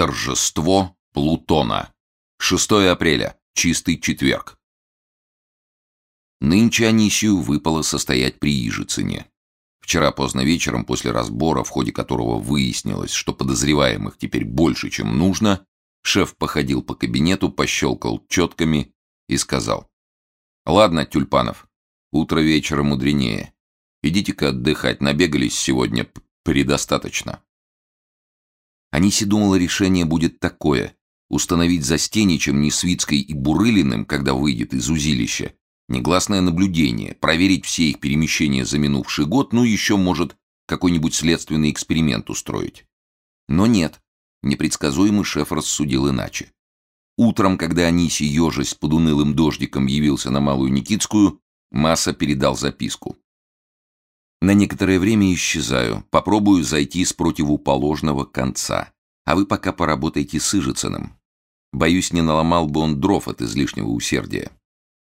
Торжество Плутона. 6 апреля. Чистый четверг. Нынче Анисию выпало состоять при Ижицыне. Вчера поздно вечером, после разбора, в ходе которого выяснилось, что подозреваемых теперь больше, чем нужно, шеф походил по кабинету, пощелкал четками и сказал. «Ладно, Тюльпанов, утро вечера мудренее. Идите-ка отдыхать, набегались сегодня предостаточно». Аниси думала, решение будет такое — установить за Стеничем, Несвицкой и Бурылиным, когда выйдет из узилища, негласное наблюдение, проверить все их перемещения за минувший год, ну еще, может, какой-нибудь следственный эксперимент устроить. Но нет, непредсказуемый шеф рассудил иначе. Утром, когда Аниси, ежась под унылым дождиком, явился на Малую Никитскую, Масса передал записку. На некоторое время исчезаю, попробую зайти с противоположного конца. А вы пока поработайте с Ижицыным. Боюсь, не наломал бы он дров от излишнего усердия.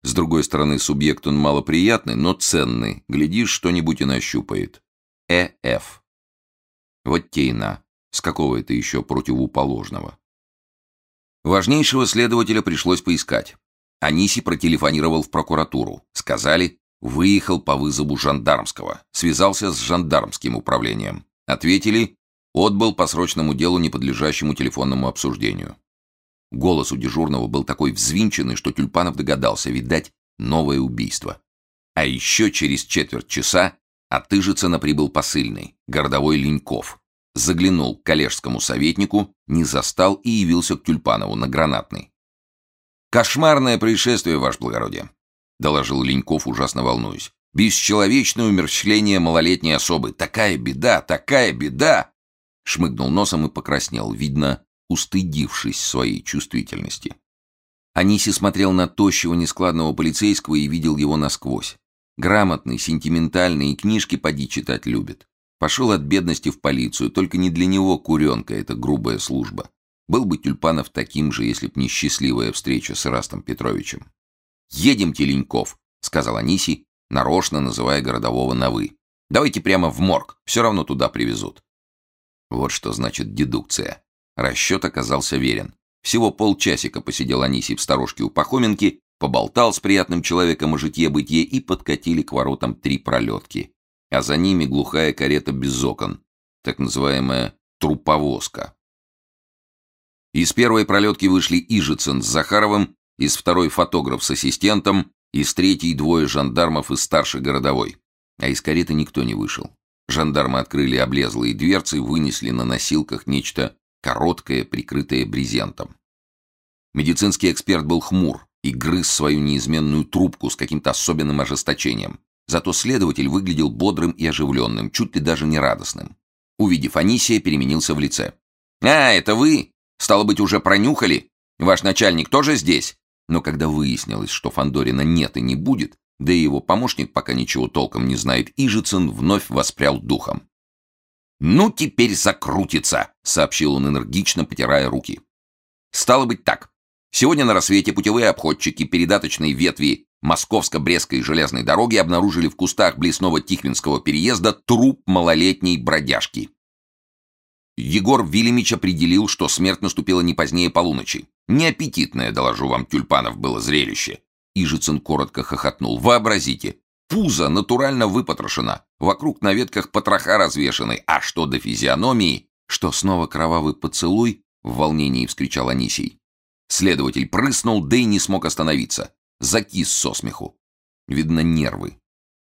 С другой стороны, субъект он малоприятный, но ценный. Глядишь, что-нибудь и нащупает. Э.Ф. Вот тейна. С какого это еще противоположного? Важнейшего следователя пришлось поискать. Аниси протелефонировал в прокуратуру. Сказали, выехал по вызову жандармского. Связался с жандармским управлением. Ответили, отбыл по срочному делу, не подлежащему телефонному обсуждению. Голос у дежурного был такой взвинченный, что Тюльпанов догадался, видать, новое убийство. А еще через четверть часа от Ижицына прибыл посыльный, городовой Леньков. Заглянул к коллежскому советнику, не застал и явился к Тюльпанову на гранатный. «Кошмарное происшествие, ваше благородие», — доложил Леньков, ужасно волнуясь. «Бесчеловечное умерщвление малолетней особы. Такая беда, такая беда!» Шмыгнул носом и покраснел. Видно, устыдившись своей чувствительности. Аниси смотрел на тощего нескладного полицейского и видел его насквозь. Грамотный, сентиментальный и книжки поди читать любит. Пошел от бедности в полицию, только не для него куренка, это грубая служба. Был бы Тюльпанов таким же, если б не счастливая встреча с Ирастом Петровичем. «Едем, Теленьков», — сказал Аниси, нарочно называя городового на «вы». «Давайте прямо в морг, все равно туда привезут». Вот что значит дедукция. Расчет оказался верен. Всего полчасика посидел Анисий в сторожке у Пахоменки, поболтал с приятным человеком о житье-бытие и подкатили к воротам три пролетки. А за ними глухая карета без окон, так называемая труповозка. Из первой пролетки вышли Ижицын с Захаровым, из второй фотограф с ассистентом, из третьей двое жандармов из старшей городовой. А из кареты никто не вышел. Жандармы открыли облезлые дверцы, вынесли на носилках нечто короткое, прикрытое брезентом. Медицинский эксперт был хмур и грыз свою неизменную трубку с каким-то особенным ожесточением. Зато следователь выглядел бодрым и оживленным, чуть ли даже не радостным. Увидев Анисия, переменился в лице. «А, это вы? Стало быть, уже пронюхали? Ваш начальник тоже здесь?» Но когда выяснилось, что Фандорина нет и не будет, да и его помощник пока ничего толком не знает, Ижицын вновь воспрял духом. «Ну, теперь закрутится», — сообщил он энергично, потирая руки. «Стало быть так. Сегодня на рассвете путевые обходчики передаточной ветви Московско-Брестской железной дороги обнаружили в кустах близ Ново-Тихвинского переезда труп малолетней бродяжки. Егор Вильямич определил, что смерть наступила не позднее полуночи. Неаппетитное, доложу вам, тюльпанов было зрелище. Ижицын коротко хохотнул. Вообразите, Пузо натурально выпотрошено, вокруг на ветках потроха развешаны, а что до физиономии, что снова кровавый поцелуй, в волнении вскричал Анисий. Следователь прыснул, да и не смог остановиться. Закис со смеху. Видно, нервы.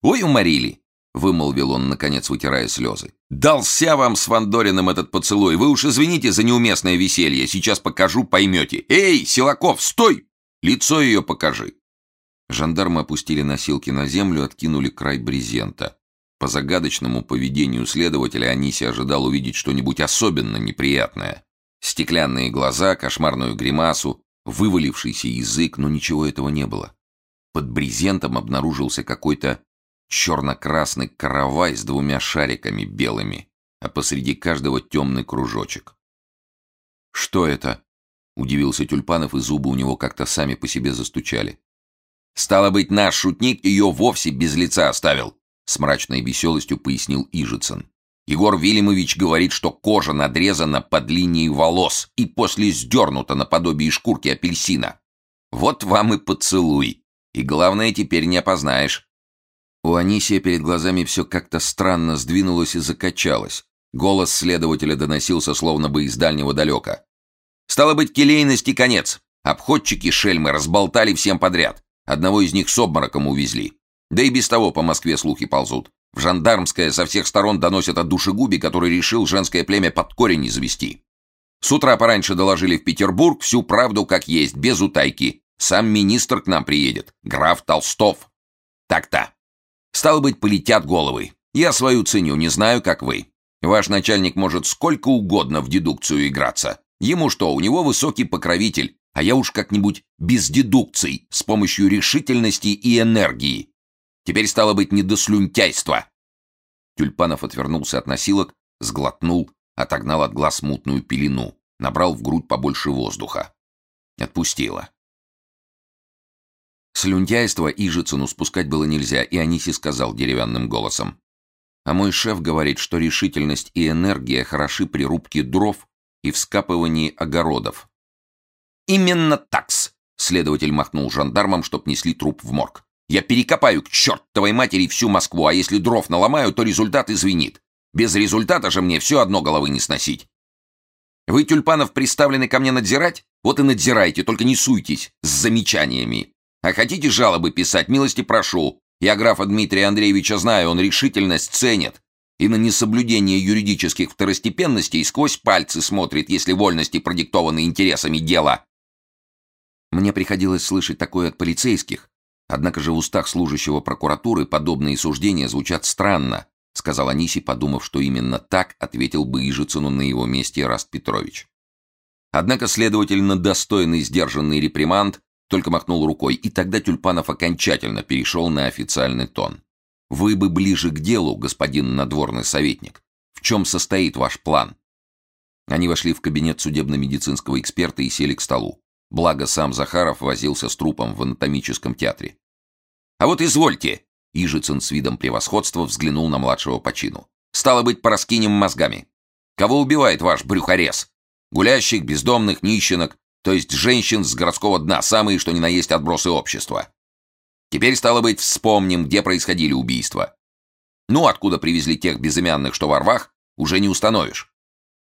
«Ой, уморили!» — вымолвил он, наконец, вытирая слезы. «Дался вам с Вандориным этот поцелуй! Вы уж извините за неуместное веселье, сейчас покажу, поймете. Эй, Силаков, стой! Лицо ее покажи!» Жандармы опустили носилки на землю, откинули край брезента. По загадочному поведению следователя Аниси ожидал увидеть что-нибудь особенно неприятное. Стеклянные глаза, кошмарную гримасу, вывалившийся язык, но ничего этого не было. Под брезентом обнаружился какой-то черно-красный каравай с двумя шариками белыми, а посреди каждого темный кружочек. «Что это?» — удивился Тюльпанов, и зубы у него как-то сами по себе застучали. Стало быть, наш шутник ее вовсе без лица оставил, с мрачной веселостью пояснил Ижицын. Егор Вильямович говорит, что кожа надрезана под линией волос и после сдернута наподобие шкурки апельсина. Вот вам и поцелуй. И главное, теперь не опознаешь. У Анисия перед глазами все как-то странно сдвинулось и закачалось. Голос следователя доносился словно бы из дальнего далека. «Стало быть, келейности конец. Обходчики шельмы разболтали всем подряд. Одного из них с обмороком увезли. Да и без того по Москве слухи ползут. В жандармское со всех сторон доносят о душегубе, который решил женское племя под корень извести. С утра пораньше доложили в Петербург всю правду как есть, без утайки. Сам министр к нам приедет, граф Толстов. Так-то. Стало быть, полетят головы. Я свою ценю, не знаю, как вы. Ваш начальник может сколько угодно в дедукцию играться. Ему что, у него высокий покровитель, а я уж как-нибудь без дедукций, с помощью решительности и энергии. Теперь стало быть не до слюнтяйства. Тюльпанов отвернулся от носилок, сглотнул, отогнал от глаз мутную пелену, набрал в грудь побольше воздуха. Отпустило. Слюнтяйство Ижицыну спускать было нельзя, и Аниси сказал деревянным голосом. А мой шеф говорит, что решительность и энергия хороши при рубке дров и вскапывании огородов. «Именно такс!» — следователь махнул жандармам, чтоб несли труп в морг. Я перекопаю к чертовой матери всю Москву, а если дров наломаю, то результат извинит. Без результата же мне все одно головы не сносить. Вы, Тюльпанов, приставлены ко мне надзирать? Вот и надзирайте, только не суйтесь с замечаниями. А хотите жалобы писать, милости прошу. Я графа Дмитрия Андреевича знаю, он решительность ценит. И на несоблюдение юридических второстепенностей сквозь пальцы смотрит, если вольности продиктованы интересами дела. Мне приходилось слышать такое от полицейских, Однако же в устах служащего прокуратуры подобные суждения звучат странно, сказал Аниси, подумав, что именно так ответил бы Ижицыну на его месте Раст Петрович. Однако следователь на достойный сдержанный реприманд только махнул рукой, и тогда Тюльпанов окончательно перешел на официальный тон. «Вы бы ближе к делу, господин надворный советник. В чем состоит ваш план?» Они вошли в кабинет судебно-медицинского эксперта и сели к столу. Благо сам Захаров возился с трупом в анатомическом театре. «А вот извольте!» Ижицын с видом превосходства взглянул на младшего по чину. «Стало быть, пораскинем мозгами. Кого убивает ваш брюхорез? Гулящих, бездомных, нищенок, то есть женщин с городского дна, самые, что ни на есть отбросы общества. Теперь, стало быть, вспомним, где происходили убийства. Ну, откуда привезли тех безымянных, что во рвах, уже не установишь.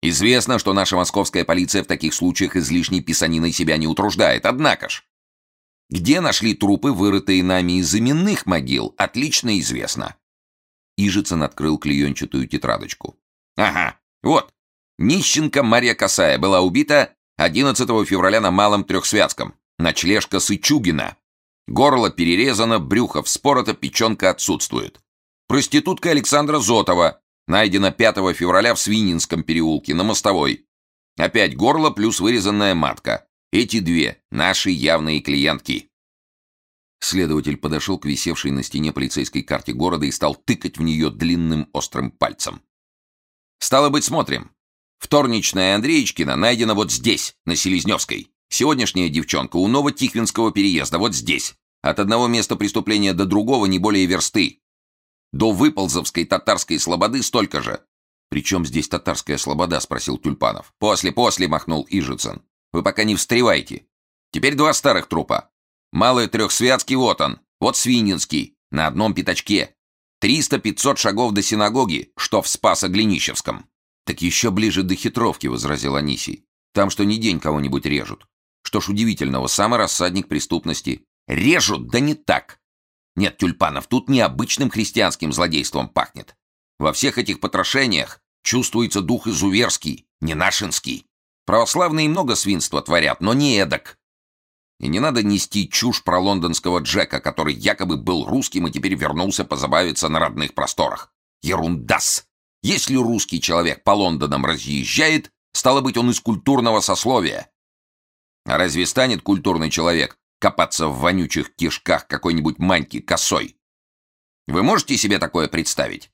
Известно, что наша московская полиция в таких случаях излишней писаниной себя не утруждает, однако ж. Где нашли трупы, вырытые нами из именных могил, отлично известно. Ижицын открыл клеенчатую тетрадочку. Ага, вот. Нищенка Марья Косая была убита 11 февраля на Малом Трехсвятском. Ночлежка Сычугина. Горло перерезано, брюхо вспорото, печенка отсутствует. Проститутка Александра Зотова Найдено 5 февраля в Свининском переулке, на мостовой. Опять горло плюс вырезанная матка. Эти две — наши явные клиентки. Следователь подошел к висевшей на стене полицейской карте города и стал тыкать в нее длинным острым пальцем. «Стало быть, смотрим. Вторничная Андреечкина найдена вот здесь, на Селезневской. Сегодняшняя девчонка у Новотихвинского переезда, вот здесь. От одного места преступления до другого не более версты. До Выползовской татарской слободы столько же. «Причем здесь татарская слобода?» — спросил Тюльпанов. «После, после!» — махнул Ижицын. «Вы пока не встревайте. Теперь два старых трупа. Малый Трехсвятский вот он, вот Свининский, на одном пятачке. Триста-пятьсот шагов до синагоги, что в Спасо-Глинищевском». «Так еще ближе до хитровки», — возразил Анисий. «Там что ни день кого-нибудь режут. Что ж удивительного, самый рассадник преступности. Режут, да не так. Нет, Тюльпанов, тут необычным христианским злодейством пахнет. Во всех этих потрошениях чувствуется дух изуверский, не нашинский. Православные много свинства творят, но не эдак. И не надо нести чушь про лондонского Джека, который якобы был русским и теперь вернулся позабавиться на родных просторах. Ерундас! Если русский человек по Лондонам разъезжает, стало быть, он из культурного сословия. А разве станет культурный человек копаться в вонючих кишках какой-нибудь маньки косой. Вы можете себе такое представить?»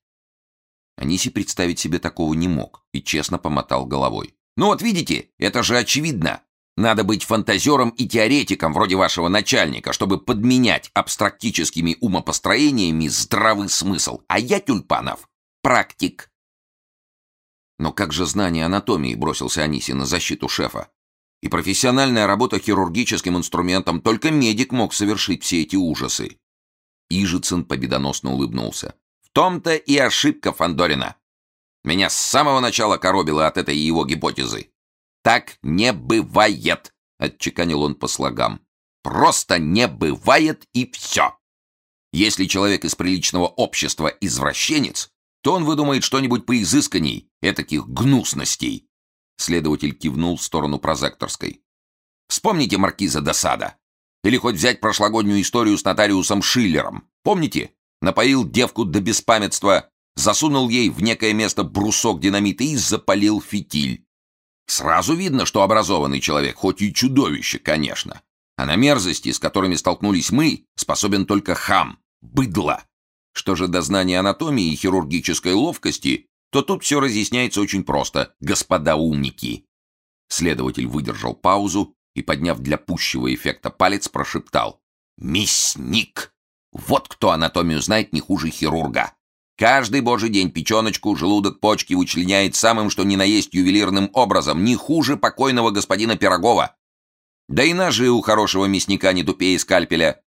Аниси представить себе такого не мог и честно помотал головой. «Ну вот видите, это же очевидно. Надо быть фантазером и теоретиком вроде вашего начальника, чтобы подменять абстрактическими умопостроениями здравый смысл. А я, Тюльпанов, практик. Но как же знание анатомии бросился Аниси на защиту шефа? И профессиональная работа хирургическим инструментом, только медик мог совершить все эти ужасы. Ижицын победоносно улыбнулся. В том-то и ошибка Фандорина. Меня с самого начала коробило от этой его гипотезы. Так не бывает, отчеканил он по слогам. Просто не бывает и все. Если человек из приличного общества извращенец, то он выдумает что-нибудь поизысканней, этаких гнусностей. Следователь кивнул в сторону прозекторской. Вспомните маркиза Досада. Или хоть взять прошлогоднюю историю с нотариусом Шиллером. Помните? Напоил девку до беспамятства, засунул ей в некое место брусок динамита и запалил фитиль. Сразу видно, что образованный человек, хоть и чудовище, конечно. А на мерзости, с которыми столкнулись мы, способен только хам, быдло. Что же до знания анатомии и хирургической ловкости, то тут все разъясняется очень просто, господа умники. Следователь выдержал паузу и, подняв для пущего эффекта палец, прошептал. «Мясник! Вот кто анатомию знает не хуже хирурга. Каждый божий день печеночку, желудок, почки вычленяет самым что ни на есть ювелирным образом, не хуже покойного господина Пирогова. Да и ножи у хорошего мясника не тупее скальпеля».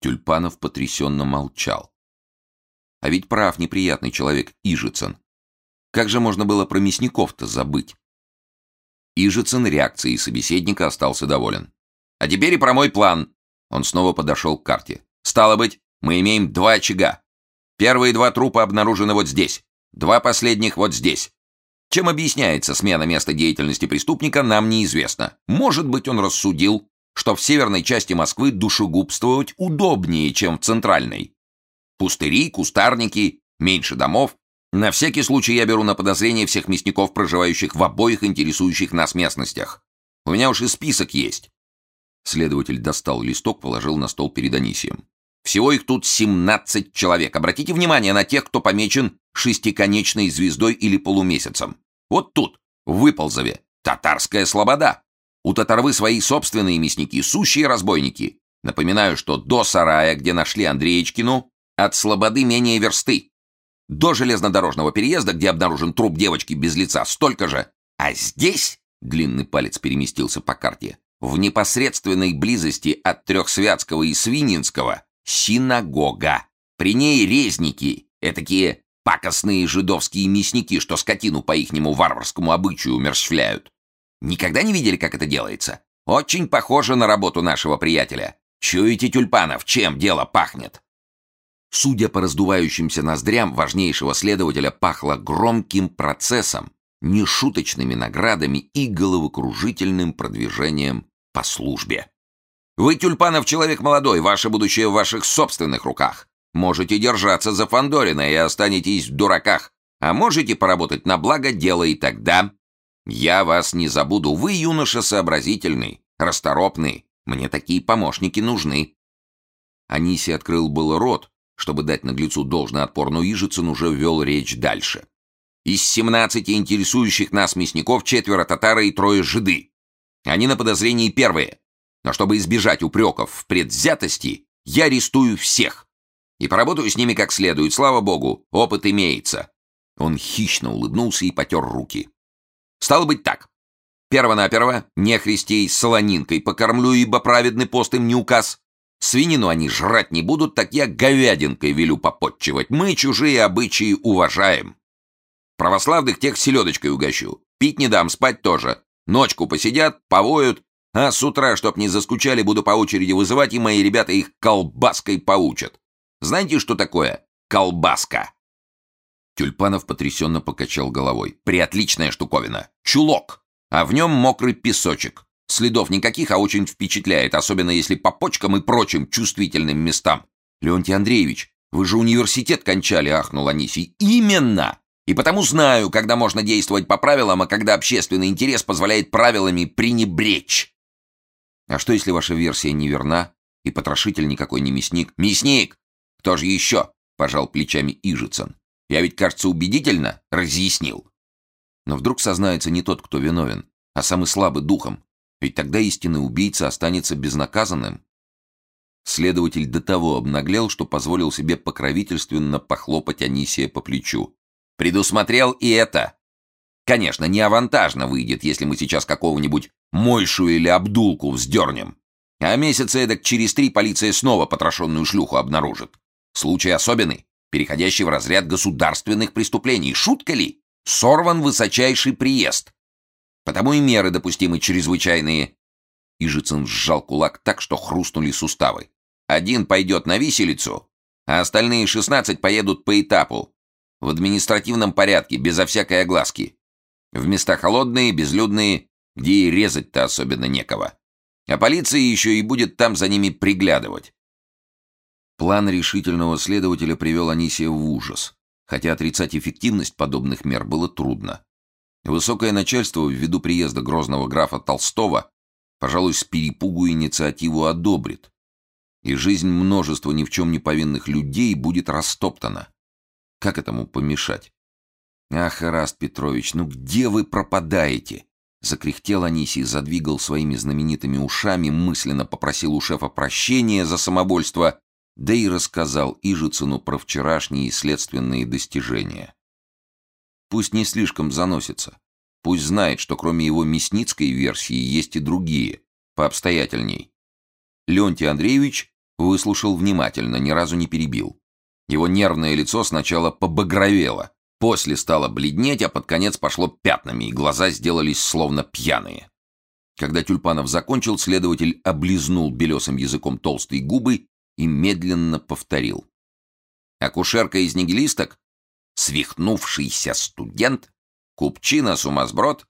Тюльпанов потрясенно молчал. А ведь прав неприятный человек Ижицын. Как же можно было про мясников-то забыть? Ижицын реакцией собеседника остался доволен. «А теперь и про мой план!» Он снова подошел к карте. «Стало быть, мы имеем два очага. Первые два трупа обнаружены вот здесь. Два последних вот здесь. Чем объясняется смена места деятельности преступника, нам неизвестно. Может быть, он рассудил, что в северной части Москвы душегубствовать удобнее, чем в центральной. Пустыри, кустарники, меньше домов, на всякий случай я беру на подозрение всех мясников, проживающих в обоих интересующих нас местностях. У меня уж и список есть. Следователь достал листок, положил на стол перед Анисием. Всего их тут 17 человек. Обратите внимание на тех, кто помечен шестиконечной звездой или полумесяцем. Вот тут, в Выползове, татарская слобода. У татарвы свои собственные мясники, сущие разбойники. Напоминаю, что до сарая, где нашли Андреечкину, от слободы менее версты. До железнодорожного переезда, где обнаружен труп девочки без лица, столько же. А здесь, длинный палец переместился по карте, в непосредственной близости от Трехсвятского и Свининского, синагога. При ней резники, этакие пакостные жидовские мясники, что скотину по ихнему варварскому обычаю умерщвляют. Никогда не видели, как это делается? Очень похоже на работу нашего приятеля. Чуете, тюльпанов, чем дело пахнет? Судя по раздувающимся ноздрям важнейшего следователя, пахло громким процессом, нешуточными наградами и головокружительным продвижением по службе. Вы, Тюльпанов, человек молодой, ваше будущее в ваших собственных руках. Можете держаться за Фандорина и останетесь в дураках, а можете поработать на благо дела, и тогда я вас не забуду. Вы, юноша, сообразительный, расторопный. Мне такие помощники нужны. Аниси открыл был рот, чтобы дать наглецу должный отпор, но Ижицын уже вел речь дальше. Из семнадцати интересующих нас мясников четверо татары и трое жиды. Они на подозрении первые. Но чтобы избежать упреков в предвзятости, я арестую всех. И поработаю с ними как следует. Слава богу, опыт имеется. Он хищно улыбнулся и потер руки. Стало быть так. Первонаперво, нехристей с солонинкой покормлю, ибо праведный пост им не указ. Свинину они жрать не будут, так я говядинкой велю попотчевать. Мы чужие обычаи уважаем. Православных тех селедочкой угощу. Пить не дам, спать тоже. Ночку посидят, повоют, а с утра, чтоб не заскучали, буду по очереди вызывать, и мои ребята их колбаской поучат. Знаете, что такое колбаска? Тюльпанов потрясенно покачал головой. Приотличная штуковина. Чулок. А в нем мокрый песочек. Следов никаких, а очень впечатляет, особенно если по почкам и прочим чувствительным местам. Леонтий Андреевич, вы же университет кончали, ахнул Анисий. Именно! И потому знаю, когда можно действовать по правилам, а когда общественный интерес позволяет правилами пренебречь. А что, если ваша версия неверна, и потрошитель никакой не мясник? Мясник! Кто же еще? Пожал плечами Ижицын. Я ведь, кажется, убедительно разъяснил. Но вдруг сознается не тот, кто виновен, а самый слабый духом, ведь тогда истинный убийца останется безнаказанным. Следователь до того обнаглел, что позволил себе покровительственно похлопать Анисия по плечу. «Предусмотрел и это!» Конечно, не авантажно выйдет, если мы сейчас какого-нибудь Мойшу или Абдулку вздернем. А месяца эдак через три полиция снова потрошенную шлюху обнаружит. Случай особенный, переходящий в разряд государственных преступлений. Шутка ли? Сорван высочайший приезд. Потому и меры допустимы чрезвычайные. Ижицын сжал кулак так, что хрустнули суставы. Один пойдет на виселицу, а остальные шестнадцать поедут по этапу. В административном порядке, безо всякой огласки. В места холодные, безлюдные, где и резать-то особенно некого. А полиция еще и будет там за ними приглядывать. План решительного следователя привел Анисия в ужас, хотя отрицать эффективность подобных мер было трудно. Высокое начальство ввиду приезда грозного графа Толстого, пожалуй, с перепугу инициативу одобрит, и жизнь множества ни в чем не повинных людей будет растоптана. Как этому помешать? «Ах, Раст Петрович, ну где вы пропадаете?» Закряхтел Анисий, задвигал своими знаменитыми ушами, мысленно попросил у шефа прощения за самобольство, да и рассказал Ижицыну про вчерашние следственные достижения. Пусть не слишком заносится. Пусть знает, что кроме его мясницкой версии есть и другие, пообстоятельней. Леонтий Андреевич выслушал внимательно, ни разу не перебил. Его нервное лицо сначала побагровело, После стало бледнеть, а под конец пошло пятнами, и глаза сделались словно пьяные. Когда Тюльпанов закончил, следователь облизнул белесым языком толстые губы и медленно повторил. Акушерка из нигилисток? Свихнувшийся студент? Купчина, сумасброд?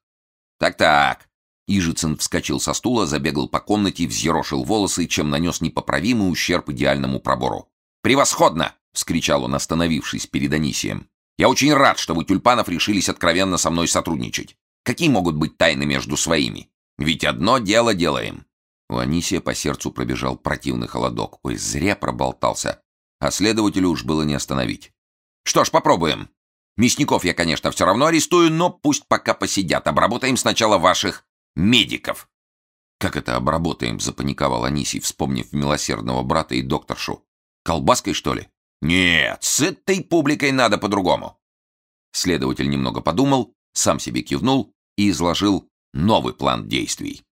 Так-так. Ижицын вскочил со стула, забегал по комнате, взъерошил волосы, чем нанес непоправимый ущерб идеальному пробору. «Превосходно!» — вскричал он, остановившись перед Анисием. Я очень рад, что вы, Тюльпанов, решились откровенно со мной сотрудничать. Какие могут быть тайны между своими? Ведь одно дело делаем». У Анисия по сердцу пробежал противный холодок. Ой, зря проболтался. А следователю уж было не остановить. «Что ж, попробуем. Мясников я, конечно, все равно арестую, но пусть пока посидят. Обработаем сначала ваших медиков». «Как это обработаем?» — запаниковал Анисий, вспомнив милосердного брата и докторшу. «Колбаской, что ли?» Нет, с этой публикой надо по-другому. Следователь немного подумал, сам себе кивнул и изложил новый план действий.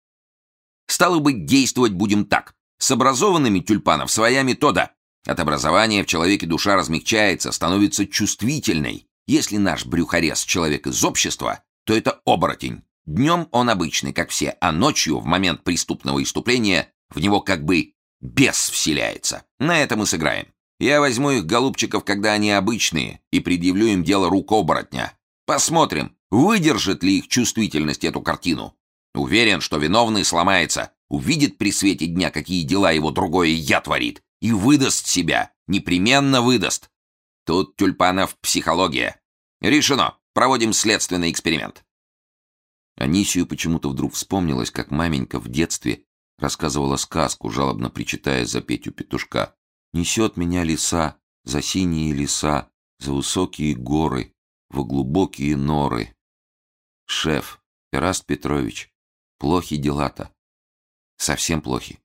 Стало быть, действовать будем так. С образованными тюльпанов своя метода. От образования в человеке душа размягчается, становится чувствительной. Если наш брюхорез человек из общества, то это оборотень. Днем он обычный, как все, а ночью, в момент преступного иступления, в него как бы бес вселяется. На это мы сыграем. Я возьму их, голубчиков, когда они обычные, и предъявлю им дело рук оборотня. Посмотрим, выдержит ли их чувствительность эту картину. Уверен, что виновный сломается, увидит при свете дня, какие дела его другое я творит, и выдаст себя, непременно выдаст. Тут Тюльпанов психология. Решено, проводим следственный эксперимент. Анисию почему-то вдруг вспомнилось, как маменька в детстве рассказывала сказку, жалобно причитая за Петю Петушка. Несет меня леса, за синие леса, за высокие горы, в глубокие норы. Шеф, Эраст Петрович, плохи дела-то. Совсем плохи.